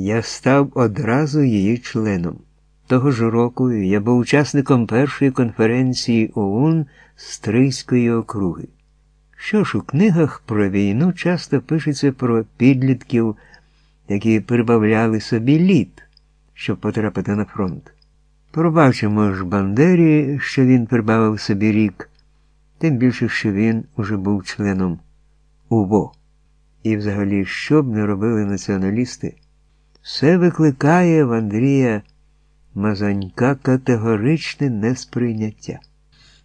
Я став одразу її членом. Того ж року я був учасником першої конференції ОУН Стрийської округи. Що ж у книгах про війну часто пишеться про підлітків, які прибавляли собі літ, щоб потрапити на фронт. Пробачимо ж Бандері, що він прибавив собі рік, тим більше, що він уже був членом УВО. І взагалі, що б не робили націоналісти, все викликає в Андрія Мазанька категоричне несприйняття.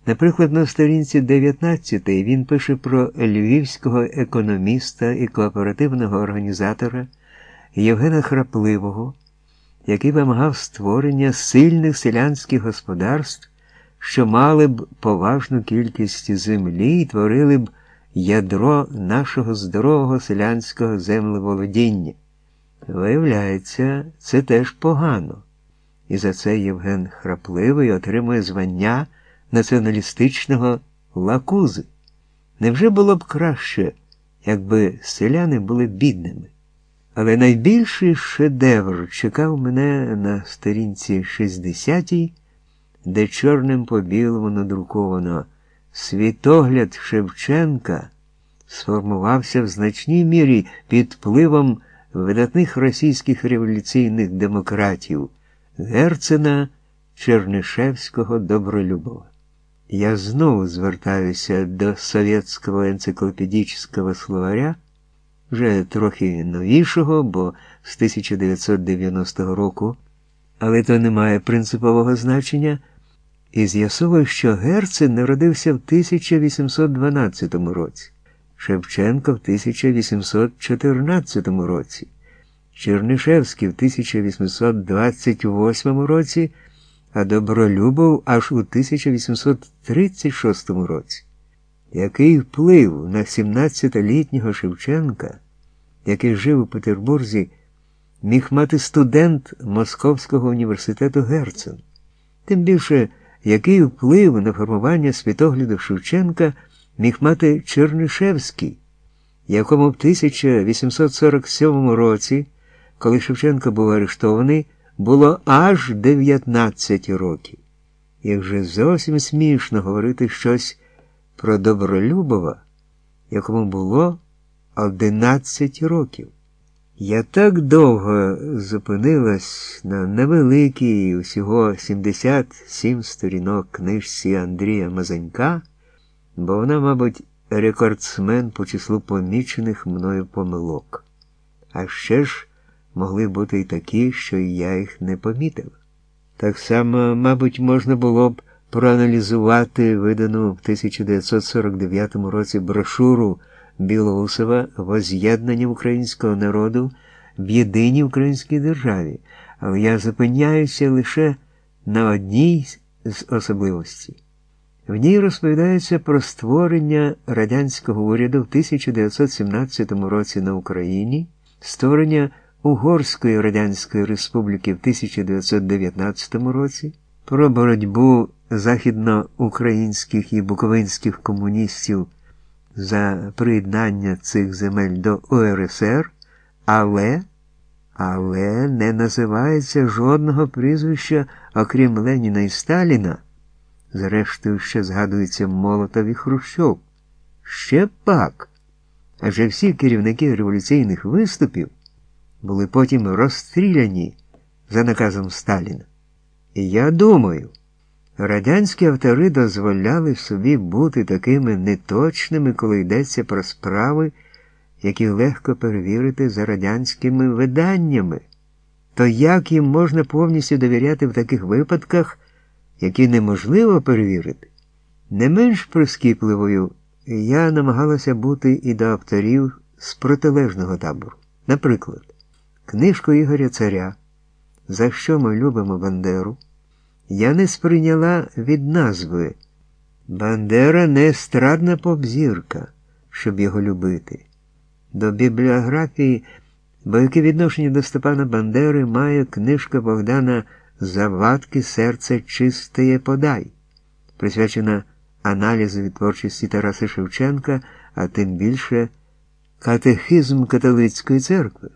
Наприклад, на сторінці 19 він пише про львівського економіста і кооперативного організатора Євгена Храпливого, який вимагав створення сильних селянських господарств, що мали б поважну кількість землі і творили б ядро нашого здорового селянського землеволодіння. Виявляється, це теж погано. І за це Євген Храпливий отримує звання націоналістичного лакузи. Невже було б краще, якби селяни були бідними? Але найбільший шедевр чекав мене на сторінці 60 де чорним по білому надруковано світогляд Шевченка сформувався в значній мірі під впливом видатних російських революційних демократів Герцена Чернишевського Добролюбова. Я знову звертаюся до совєтського енциклопедичного словаря, вже трохи новішого, бо з 1990 року, але то не має принципового значення, і з'ясовую, що Герцен народився в 1812 році, Шевченко в 1814 році, Чернишевський в 1828 році а Добролюбов аж у 1836 році. Який вплив на 17-літнього Шевченка, який жив у Петербурзі, міг мати студент Московського університету Герцен? Тим більше, який вплив на формування світогляду Шевченка міг мати Чернишевський, якому в 1847 році, коли Шевченко був арештований, було аж 19 років. Як вже зовсім смішно говорити щось про Добролюбова, якому було 11 років. Я так довго зупинилась на невеликій, усього 77 сторінок книжці Андрія Мазанька, бо вона, мабуть, рекордсмен по числу помічених мною помилок. А ще ж могли бути й такі, що і я їх не помітив. Так само, мабуть, можна було б проаналізувати видану в 1949 році брошуру Білоусова воз'єднання українського народу в єдиній українській державі, але я зупиняюся лише на одній з особливостей. В ній розповідається про створення радянського уряду в 1917 році на Україні, створення Угорської Радянської Республіки в 1919 році, про боротьбу західноукраїнських і буковинських комуністів за приєднання цих земель до УРСР, але але не називається жодного прізвища, окрім Леніна і Сталіна. Зрештою, ще згадується Молотов і Хрущов. Ще пак. Адже всі керівники революційних виступів були потім розстріляні за наказом Сталіна. І я думаю, радянські автори дозволяли собі бути такими неточними, коли йдеться про справи, які легко перевірити за радянськими виданнями. То як їм можна повністю довіряти в таких випадках, які неможливо перевірити? Не менш прискіпливою я намагалася бути і до авторів з протилежного табору. Наприклад, книжку Ігоря Царя, за що ми любимо Бандеру, я не сприйняла від назви Бандера не естрадна попзірка, щоб його любити. До бібліографії, бо яке відношення до Степана Бандери має книжка Богдана Завадки серце чистеє подай, присвячена аналізу творчості Тараса Шевченка, а тим більше катехизм католицької церкви.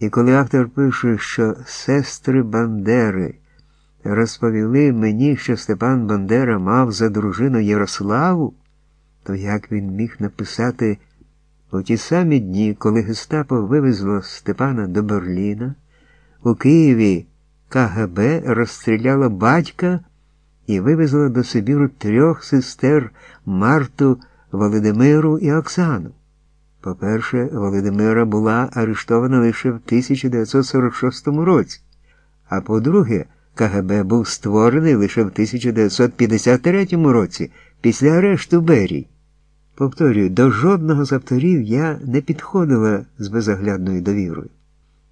І коли автор пише, що сестри Бандери розповіли мені, що Степан Бандера мав за дружину Ярославу, то як він міг написати у ті самі дні, коли Гестапо вивезло Степана до Берліна, у Києві КГБ розстріляло батька і вивезло до Сибіру трьох сестер Марту, Володимиру і Оксану. По-перше, Володимира була арештована лише в 1946 році, а по-друге, КГБ був створений лише в 1953 році після арешту Берій. Повторюю, до жодного з авторів я не підходила з безоглядною довірою.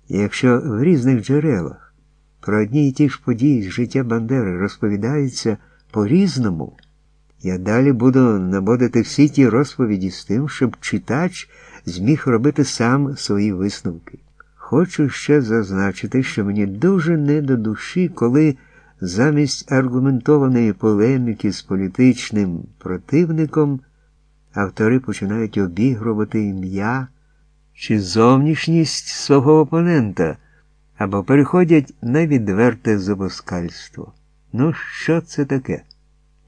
Якщо в різних джерелах про одні й ті ж події з життя Бандери розповідаються по-різному, я далі буду наводити всі ті розповіді з тим, щоб читач зміг робити сам свої висновки. Хочу ще зазначити, що мені дуже не до душі, коли замість аргументованої полеміки з політичним противником автори починають обігрувати ім'я чи зовнішність свого опонента або переходять на відверте зубоскальство. Ну, що це таке?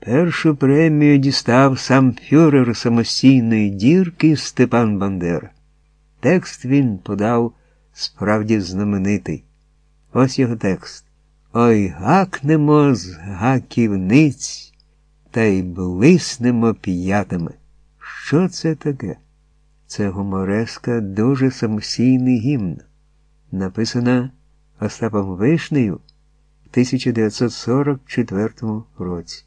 Першу премію дістав сам фюрер самостійної дірки Степан Бандера. Текст він подав справді знаменитий. Ось його текст. Ой гакнемо з гаківниць та й блиснемо п'ятами. Що це таке? Це гумореска дуже самостійний гімн, написана Остапом Вишнею в 1944 році.